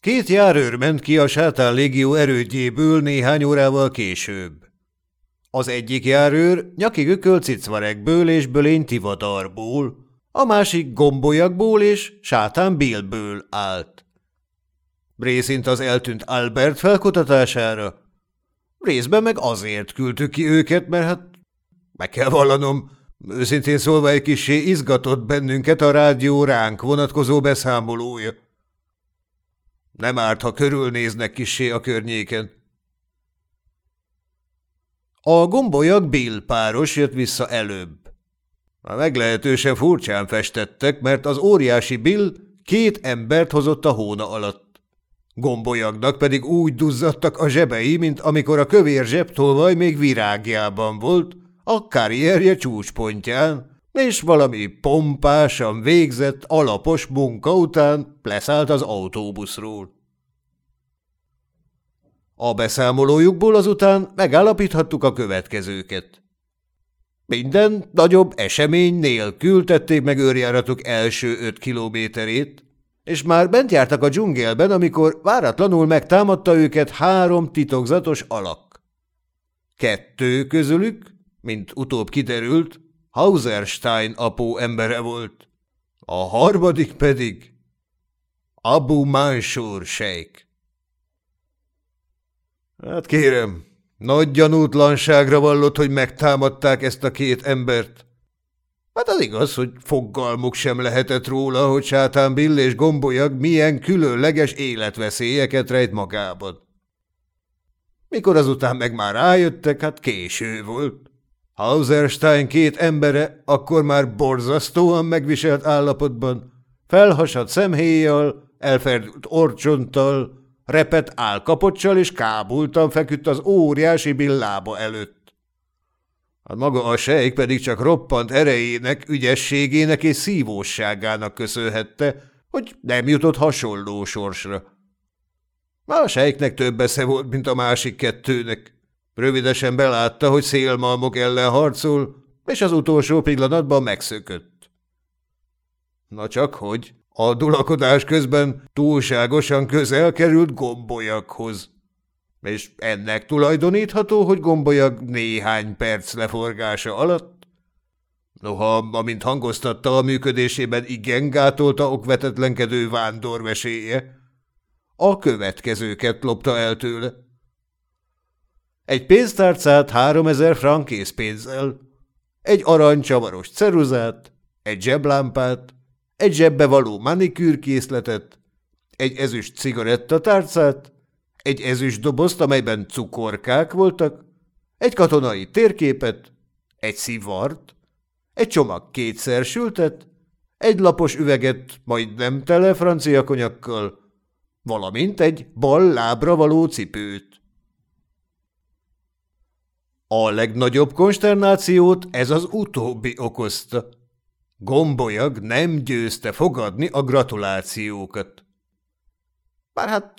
Két járőr ment ki a sátán légió erődjéből néhány órával később. Az egyik járőr nyaki gököl cicvarekből és bölény tivadarból, a másik gombolyakból és sátán bélből állt. Részint az eltűnt Albert felkutatására, részben meg azért küldtük ki őket, mert hát meg kell vallanom, őszintén szólva egy kisé izgatott bennünket a rádió ránk vonatkozó beszámolója. Nem árt, ha körülnéznek kisé a környéken. A gombolyak Bill páros jött vissza előbb. A meglehetősen furcsán festettek, mert az óriási Bill két embert hozott a hóna alatt. Gombolyagnak pedig úgy duzzadtak a zsebei, mint amikor a kövér zsebtolvaj még virágjában volt, a karrierje csúcspontján, és valami pompásan végzett, alapos munka után leszállt az autóbuszról. A beszámolójukból azután megállapíthattuk a következőket. Minden nagyobb esemény nélkül tették meg őrjáratuk első öt kilométerét, és már bent jártak a dzsungelben, amikor váratlanul megtámadta őket három titokzatos alak. Kettő közülük, mint utóbb kiderült, Hauserstein apó embere volt, a harmadik pedig Abu Mansur sejk. Hát kérem, nagy gyanútlanságra vallott, hogy megtámadták ezt a két embert. Hát az igaz, hogy foggalmuk sem lehetett róla, hogy sátán Bill és gombolyag milyen különleges életveszélyeket rejt magában. Mikor azután meg már rájöttek, hát késő volt. Hauserstein két embere akkor már borzasztóan megviselt állapotban, felhasadt szemhéjjal, elferdült orcsonttal, repet álkapocsal és kábultan feküdt az óriási billába előtt. Hát maga a sejk pedig csak roppant erejének, ügyességének és szívósságának köszönhette, hogy nem jutott hasonló sorsra. A sejknek több esze volt, mint a másik kettőnek. Rövidesen belátta, hogy szélmalmok ellen harcol, és az utolsó pillanatban megszökött. Na csak hogy, a dulakodás közben túlságosan közel került gombolyakhoz. És ennek tulajdonítható, hogy gombolyag néhány perc leforgása alatt, noha, amint hangoztatta a működésében igen gátolta okvetetlenkedő vándorveséje, a következőket lopta el tőle. Egy pénztárcát háromezer frank készpénzzel, egy aranycsavaros ceruzát, egy zseblámpát, egy zsebbe való manikűrkészletet, egy ezüst cigarettatárcát, egy ezüst dobozt, amelyben cukorkák voltak, egy katonai térképet, egy szivart, egy csomag kétszer sültet, egy lapos üveget, majdnem tele francia konyakkal, valamint egy bal lábra való cipőt. A legnagyobb konsternációt ez az utóbbi okozta. Gombolyag nem győzte fogadni a gratulációkat. Bár hát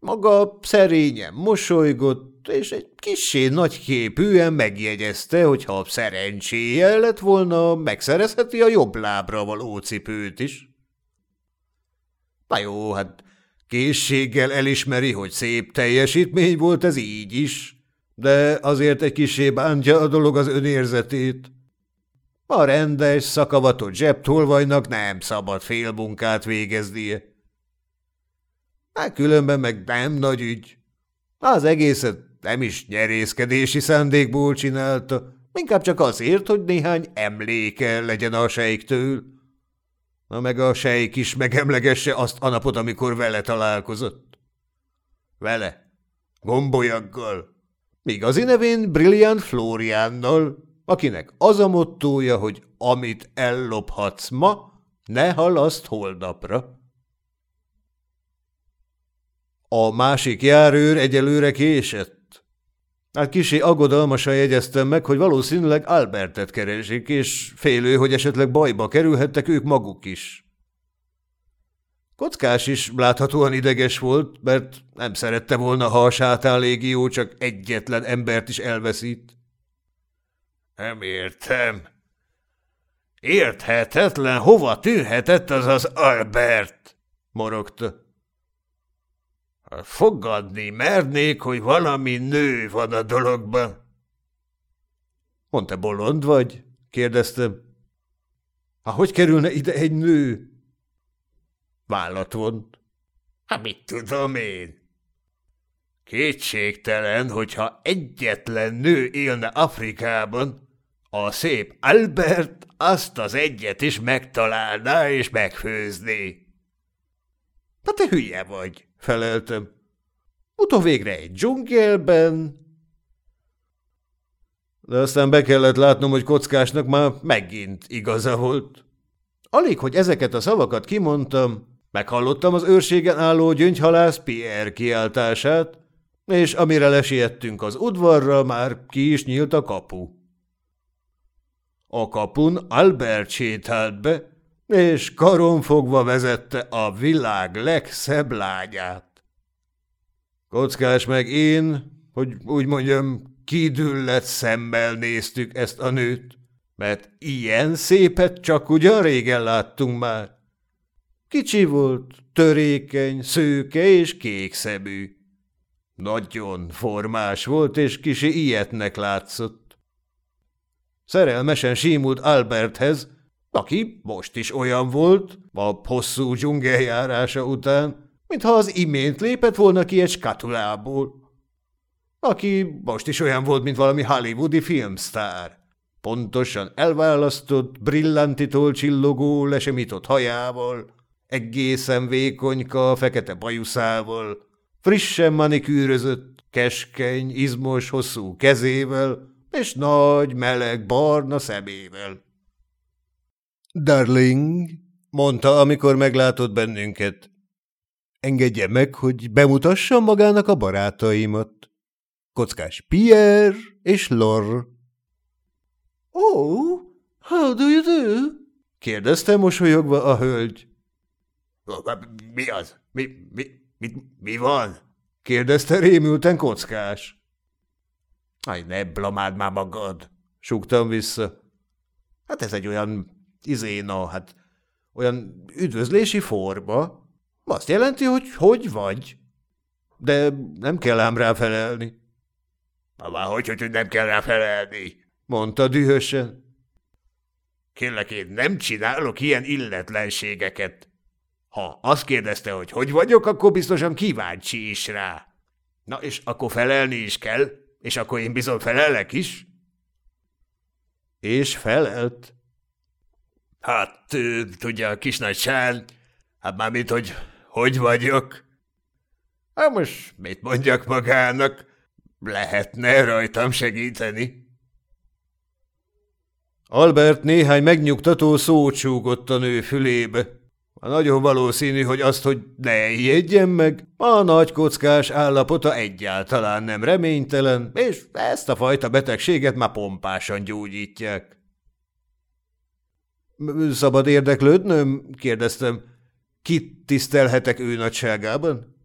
maga szerényen mosolygott, és egy kissé nagyképűen megjegyezte, hogy ha szerencséje lett volna, megszerezheti a jobb lábra való cipőt is. Na jó, hát készséggel elismeri, hogy szép teljesítmény volt ez így is, de azért egy kisé bántja a dolog az önérzetét. A rendes, szakavatott zsebtolvajnak nem szabad félmunkát végeznie. Hát különben meg nem nagy ügy. Az egészet nem is nyerészkedési szándékból csinálta, inkább csak azért, hogy néhány emléke legyen a sejktől. Na meg a sejk is megemlegesse azt a napot, amikor vele találkozott. Vele, gombolyaggal, igazi nevén Brilliant Floriánnal, akinek az a mottója, hogy amit ellophatsz ma, ne halaszt holnapra. A másik járőr egyelőre késett. Hát kisé aggodalmasan jegyeztem meg, hogy valószínűleg Albertet keresik, és félő, hogy esetleg bajba kerülhettek ők maguk is. Kockás is láthatóan ideges volt, mert nem szerette volna, ha a sátán légió csak egyetlen embert is elveszít. Nem értem. Érthetetlen, hova tűnhetett az az Albert? morogta. Fogadni mernék, hogy valami nő van a dologban. Mondta, bolond vagy? kérdeztem. Ha hogy kerülne ide egy nő? Vállat vont. Hát mit tudom én? Kétségtelen, hogyha egyetlen nő élne Afrikában, a szép Albert azt az egyet is megtalálná és megfőzné. Na te hülye vagy, feleltem. Utó végre egy dzsungelben. De aztán be kellett látnom, hogy kockásnak már megint igaza volt. Alig, hogy ezeket a szavakat kimondtam, meghallottam az őrségen álló gyöngyhalász Pierre kiáltását, és amire lesiettünk az udvarra, már ki is nyílt a kapu. A kapun Albert sétált be, és karonfogva vezette a világ legszebb lányát. Kockás meg én, hogy úgy mondjam, kidüllett szemmel néztük ezt a nőt, mert ilyen szépet csak ugyan régen láttunk már. Kicsi volt, törékeny, szőke és kékszemű. Nagyon formás volt, és kisi ilyetnek látszott. Szerelmesen símult Alberthez, aki most is olyan volt, a hosszú dzsungeljárása után, mintha az imént lépett volna ki egy skatulából. Aki most is olyan volt, mint valami hollywoodi filmsztár. Pontosan elválasztott, brillantitól csillogó, lesemított hajával, egészen vékonyka, fekete bajuszával, frissen manikűrözött, keskeny, izmos, hosszú kezével, és nagy, meleg, barna szemével. Darling, mondta, amikor meglátott bennünket, engedje meg, hogy bemutassam magának a barátaimat. Kockás Pierre és Lor. Oh, how do you do? kérdezte mosolyogva a hölgy. Mi az? Mi, mi, mi, mi van? kérdezte rémülten kockás. Aj, ne blamád már magad, súgtam vissza. Hát ez egy olyan izéna, hát olyan üdvözlési forma. Azt jelenti, hogy hogy vagy. De nem kell ám rá hogy, hogy, nem kell rá mondta dühösen. Kérlek, én nem csinálok ilyen illetlenségeket. Ha azt kérdezte, hogy hogy vagyok, akkor biztosan kíváncsi is rá. Na, és akkor felelni is kell, és akkor én bizony felelek is. És felelt. Hát, tudja, a kis sán, hát már mit, hogy hogy vagyok? Hát most mit mondjak magának? Lehetne rajtam segíteni? Albert néhány megnyugtató szót a nő fülébe. Nagyon valószínű, hogy azt, hogy ne ijedjen meg, a nagy kockás állapota egyáltalán nem reménytelen, és ezt a fajta betegséget már pompásan gyógyítják. – Szabad érdeklődnöm? – kérdeztem. – Kit tisztelhetek ő nagyságában?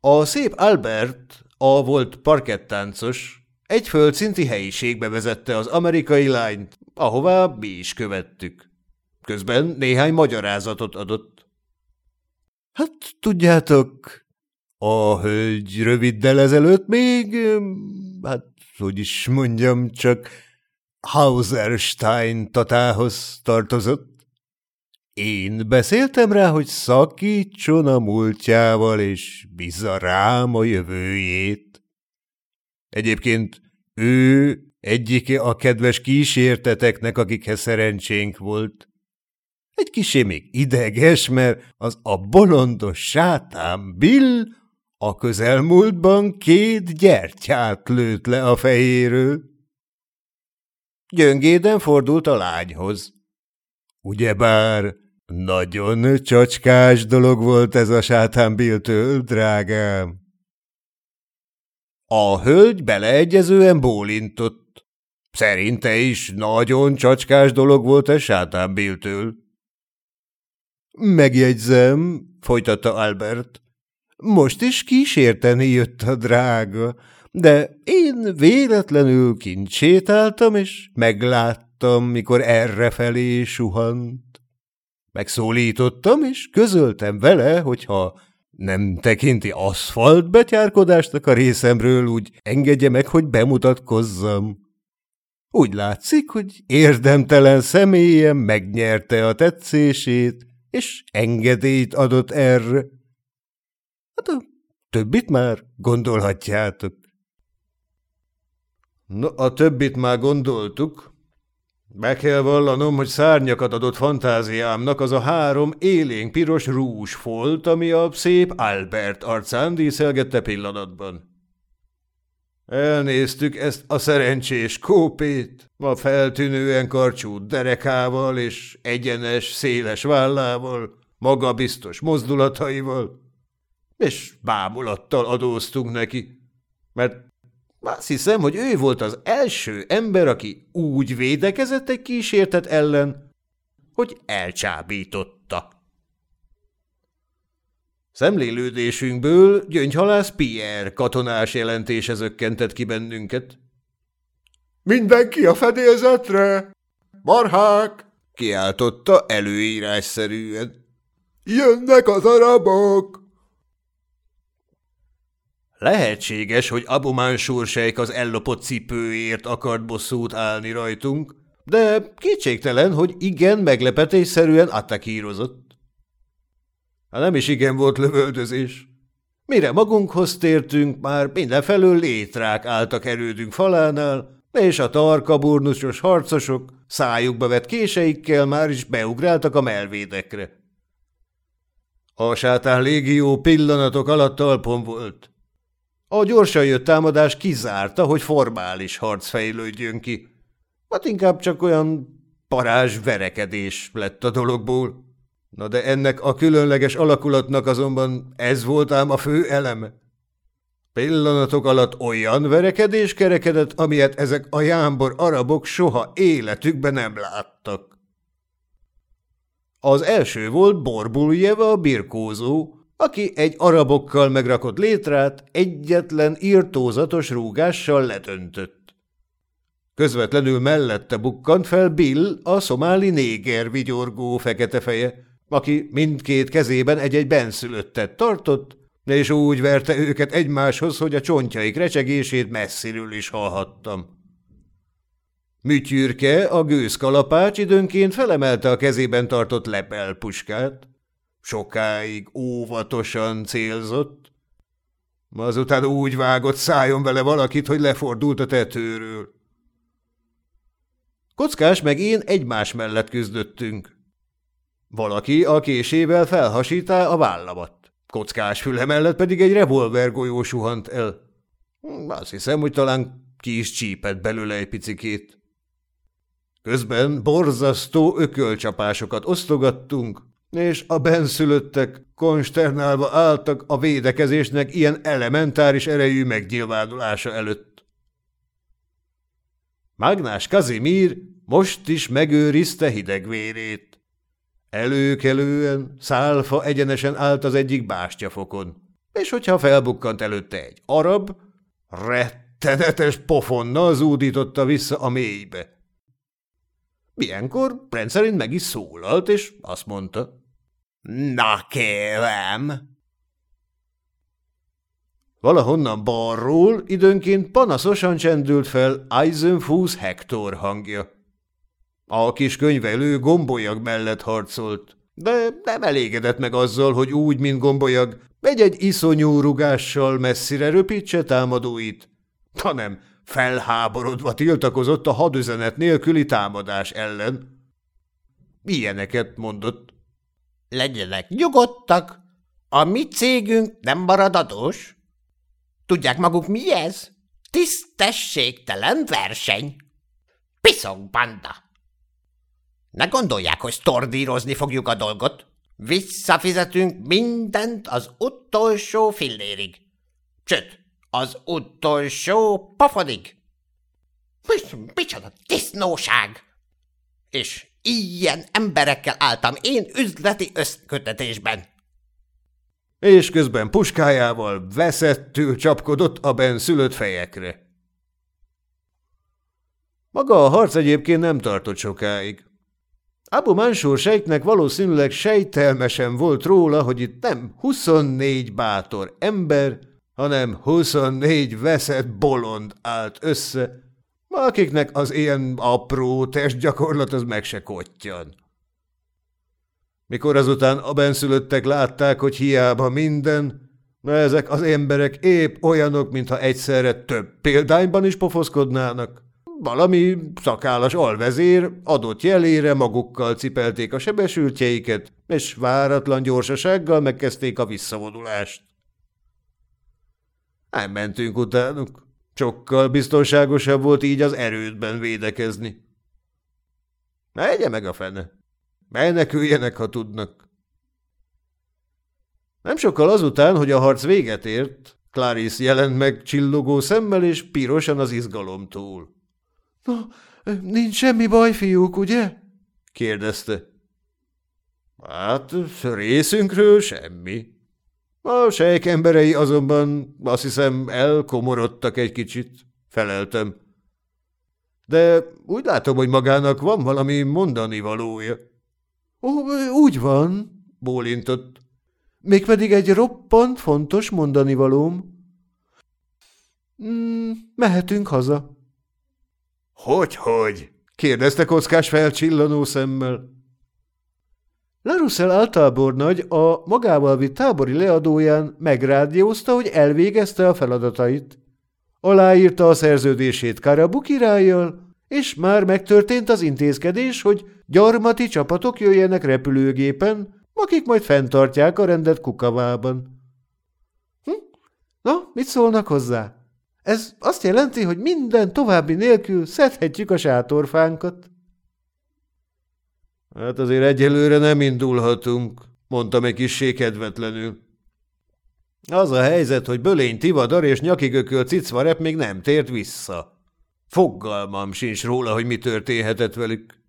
A szép Albert, a volt parkettáncos, egy földszinti helyiségbe vezette az amerikai lányt, ahová mi is követtük. Közben néhány magyarázatot adott. Hát tudjátok, a hölgy röviddel ezelőtt még, hát hogy is mondjam, csak Hauserstein tatához tartozott. Én beszéltem rá, hogy szakítson a múltjával, és bízza rám a jövőjét. Egyébként ő egyike a kedves kísérteteknek, akikhez szerencsénk volt. Egy kisé még ideges, mert az a bolondos sátán Bill a közelmúltban két gyertyát lőtt le a fejéről. Gyöngéden fordult a lányhoz. Ugyebár nagyon csacskás dolog volt ez a sátán Bill-től, drágám. A hölgy beleegyezően bólintott. Szerinte is nagyon csacskás dolog volt ez sátán Bill-től. Megjegyzem, folytatta Albert. Most is kísérteni jött a drága, de én véletlenül kint sétáltam, és megláttam, mikor errefelé suhant. Megszólítottam, és közöltem vele, hogy ha Nem tekinti aszfalt betyárkodásnak a részemről, úgy engedje meg, hogy bemutatkozzam. Úgy látszik, hogy érdemtelen személyen megnyerte a tetszését, és engedélyt adott erre. Hát a többit már gondolhatjátok. No, a többit már gondoltuk. Be kell vallanom, hogy szárnyakat adott fantáziámnak az a három élénk piros rúzsfolt, ami a szép Albert arcán díszelgette pillanatban. Elnéztük ezt a szerencsés kópét, a feltűnően karcsú derekával és egyenes, széles vállával, magabiztos mozdulataival, és bámulattal adóztunk neki, mert azt hiszem, hogy ő volt az első ember, aki úgy védekezett egy kísértet ellen, hogy elcsábította. Szemlélődésünkből gyöngyhalász Pierre katonás jelentése zökkentett ki bennünket. – Mindenki a fedélzetre! Marhák! – kiáltotta előírásszerűen. – Jönnek az arabok! Lehetséges, hogy Abu Mansur sejk az ellopott cipőért akart bosszút állni rajtunk, de kétségtelen, hogy igen meglepetésszerűen attakírozott. Ha nem is igen volt lövöldözés. Mire magunkhoz tértünk, már mindenfelől létrák álltak erődünk falánál, és a tarkaburnusos harcosok szájukba vett késeikkel már is beugráltak a melvédekre. A sátán légió pillanatok alatt talpon volt. A gyorsan jött támadás kizárta, hogy formális harc fejlődjön ki. Hát inkább csak olyan parázs verekedés lett a dologból. Na de ennek a különleges alakulatnak azonban ez volt ám a fő eleme. Pillanatok alatt olyan verekedés kerekedett, amilyet ezek a jámbor arabok soha életükben nem láttak. Az első volt Borbuljeva a birkózó, aki egy arabokkal megrakott létrát egyetlen írtózatos rúgással letöntött. Közvetlenül mellette bukkant fel Bill, a szomáli néger vigyorgó fekete feje, aki mindkét kezében egy-egy benszülöttet tartott, és úgy verte őket egymáshoz, hogy a csontjaik recsegését messziről is hallhattam. Műtyürke, a gőzkalapács időnként felemelte a kezében tartott lepelpuskát. Sokáig óvatosan célzott. Azután úgy vágott szájon vele valakit, hogy lefordult a tetőről. Kockás meg én egymás mellett küzdöttünk. Valaki a késével felhasítá a vállamat. Kockás füle mellett pedig egy revolvergolyó suhant el. Azt hiszem, hogy talán ki is csípett belőle egy picikét. Közben borzasztó ökölcsapásokat osztogattunk, és a benszülöttek konsternálva álltak a védekezésnek ilyen elementáris erejű megnyilvánulása előtt. Magnás Kazimír most is megőrizte hidegvérét. Előkelően, szálfa egyenesen állt az egyik bástyafokon, és hogyha felbukkant előtte egy arab, rettenetes pofonnal zúdította vissza a mélybe. Ilyenkor rendszerint meg is szólalt, és azt mondta – Na kérem! Valahonnan balról időnként panaszosan csendült fel Eisenfuss Hector hangja. A kis könyvelő gombolyag mellett harcolt, de nem elégedett meg azzal, hogy úgy, mint gombolyag, egy-egy iszonyú rugással messzire röpítse támadóit, hanem felháborodva tiltakozott a hadüzenet nélküli támadás ellen. Ilyeneket mondott. Legyenek nyugodtak, a mi cégünk nem marad. Tudják maguk mi ez? Tisztességtelen verseny. Piszok banda! Ne gondolják, hogy stordírozni fogjuk a dolgot. Visszafizetünk mindent az utolsó fillérig. Sőt, az utolsó pofonig. Micsoda disznóság! És Ilyen emberekkel álltam én üzleti összkötetésben. És közben puskájával veszettül csapkodott a benszülött fejekre. Maga a harc egyébként nem tartott sokáig. Abu Mansur sejtnek valószínűleg sejtelmesen volt róla, hogy itt nem 24 bátor ember, hanem 24 veszett bolond állt össze, akiknek az ilyen apró testgyakorlat az meg se kottyan. Mikor azután a benszülöttek látták, hogy hiába minden, na ezek az emberek épp olyanok, mintha egyszerre több példányban is pofoszkodnának. Valami szakállas alvezér adott jelére magukkal cipelték a sebesültjeiket, és váratlan gyorsasággal megkezdték a visszavonulást. Nem mentünk utánuk. Sokkal biztonságosabb volt így az erődben védekezni. Megye meg a fene. Meneküljenek, ha tudnak. Nem sokkal azután, hogy a harc véget ért, Clarice jelent meg csillogó szemmel és pirosan az izgalomtól. – Na, nincs semmi baj, fiúk, ugye? – kérdezte. – Hát, részünkről semmi. A sejk emberei azonban azt hiszem elkomorodtak egy kicsit, feleltem. De úgy látom, hogy magának van valami mondani valója. Ó, úgy van, bólintott. Mégpedig egy roppant fontos mondani valóm. Mm, mehetünk haza. Hogy-hogy? kérdezte kockás felcsillanó szemmel. Larussell általbornagy a magával vitt tábori leadóján megrádiózta, hogy elvégezte a feladatait. Aláírta a szerződését Karabu királlyal, és már megtörtént az intézkedés, hogy gyarmati csapatok jöjjenek repülőgépen, akik majd fenntartják a rendet Kukavában. Hm? Na, mit szólnak hozzá? Ez azt jelenti, hogy minden további nélkül szedhetjük a sátorfánkat. Hát azért egyelőre nem indulhatunk, mondtam egy kis kedvetlenül. Az a helyzet, hogy Bölény Tivadar és nyakigököl cicvarep még nem tért vissza. Foggalmam sincs róla, hogy mi történhetett velük.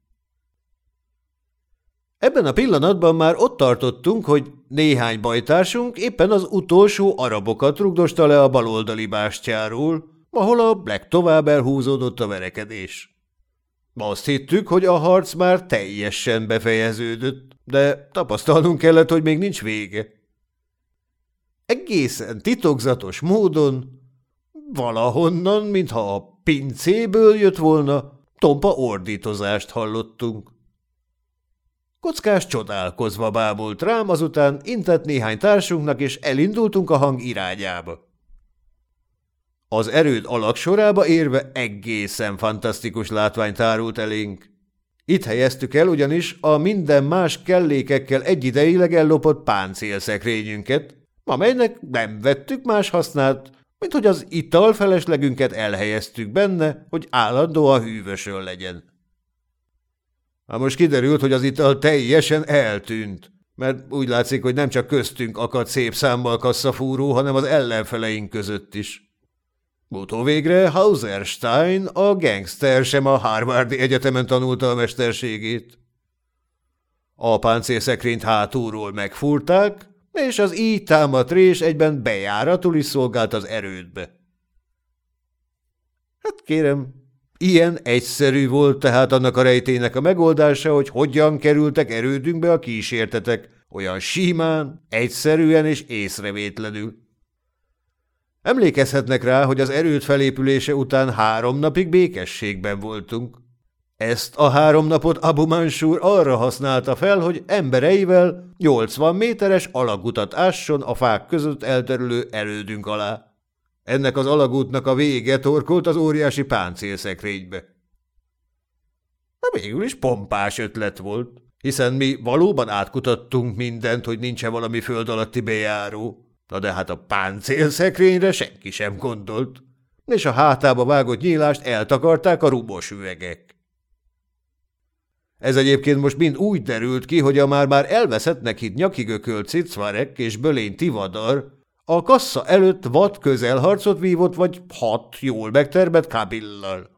Ebben a pillanatban már ott tartottunk, hogy néhány bajtársunk éppen az utolsó arabokat rugdosta le a baloldali bástyáról, ahol a legtovább elhúzódott a verekedés. Azt hittük, hogy a harc már teljesen befejeződött, de tapasztalnunk kellett, hogy még nincs vége. Egészen titokzatos módon, valahonnan, mintha a pincéből jött volna, tompa ordítozást hallottunk. Kockás csodálkozva bámult rám, azután intett néhány társunknak, és elindultunk a hang irányába. Az erőd alaksorába érve egészen fantasztikus látvány tárult elénk. Itt helyeztük el ugyanis a minden más kellékekkel egyidejileg ellopott páncélszekrényünket, amelynek nem vettük más hasznát, mint hogy az ital feleslegünket elhelyeztük benne, hogy állandóan hűvösön legyen. Ha most kiderült, hogy az ital teljesen eltűnt, mert úgy látszik, hogy nem csak köztünk akadt szép számmal kasszafúró, hanem az ellenfeleink között is. Utóvégre Hauserstein, a gangster sem a Harvardi Egyetemen tanulta a mesterségét. A páncélszekrényt hátulról megfúrták, és az így támadt rés egyben bejáratul is szolgált az erődbe. Hát kérem, ilyen egyszerű volt tehát annak a rejtének a megoldása, hogy hogyan kerültek erődünkbe a kísértetek, olyan simán, egyszerűen és észrevétlenül. Emlékezhetnek rá, hogy az erőt felépülése után három napig békességben voltunk. Ezt a három napot Abu Mansur arra használta fel, hogy embereivel 80 méteres alagutat ásson a fák között elterülő erődünk alá. Ennek az alagútnak a vége torkolt az óriási páncélszekrénybe. Na végül is pompás ötlet volt, hiszen mi valóban átkutattunk mindent, hogy nincs-e valami föld alatti bejáró. Na de hát a páncélszekrényre senki sem gondolt, és a hátába vágott nyílást eltakarták a rubos üvegek. Ez egyébként most mind úgy derült ki, hogy a már-már elveszettnek hitt nyakigökölt cicvarek és bölény tivadar a kassa előtt vad közelharcot vívott vagy hat jól megtermett kabillal.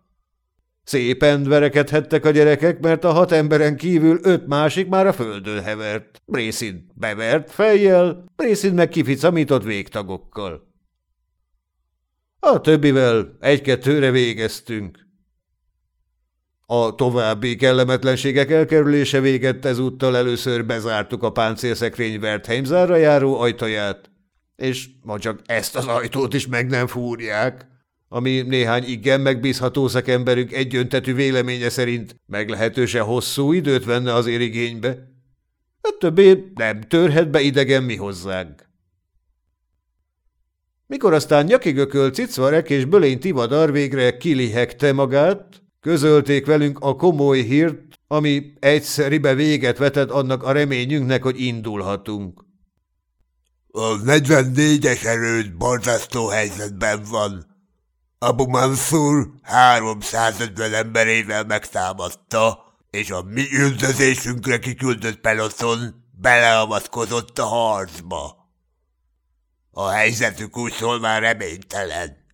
Szépen verekedhettek a gyerekek, mert a hat emberen kívül öt másik már a földön hevert. Részint bevert fejjel, részint meg kificamított végtagokkal. A többivel egy-kettőre végeztünk. A további kellemetlenségek elkerülése véget ezúttal először bezártuk a páncélszekrény Wertheim zárra járó ajtaját, és ma csak ezt az ajtót is meg nem fúrják, ami néhány igen megbízható szakemberük egyöntetű véleménye szerint meglehetősen hosszú időt venne az érigénybe. A többé nem törhet be idegen mi hozzánk. Mikor aztán nyakigököl cicvarek és bölény tivadar végre kilihegte magát, közölték velünk a komoly hírt, ami egyszeribe véget vetett annak a reményünknek, hogy indulhatunk. A 44-es erőd borzasztó helyzetben van. Abu Mansur 350 emberével megtámadta, és a mi üldözésünkre kiküldött peloton beleavatkozott a harcba. A helyzetük úgy már reménytelen.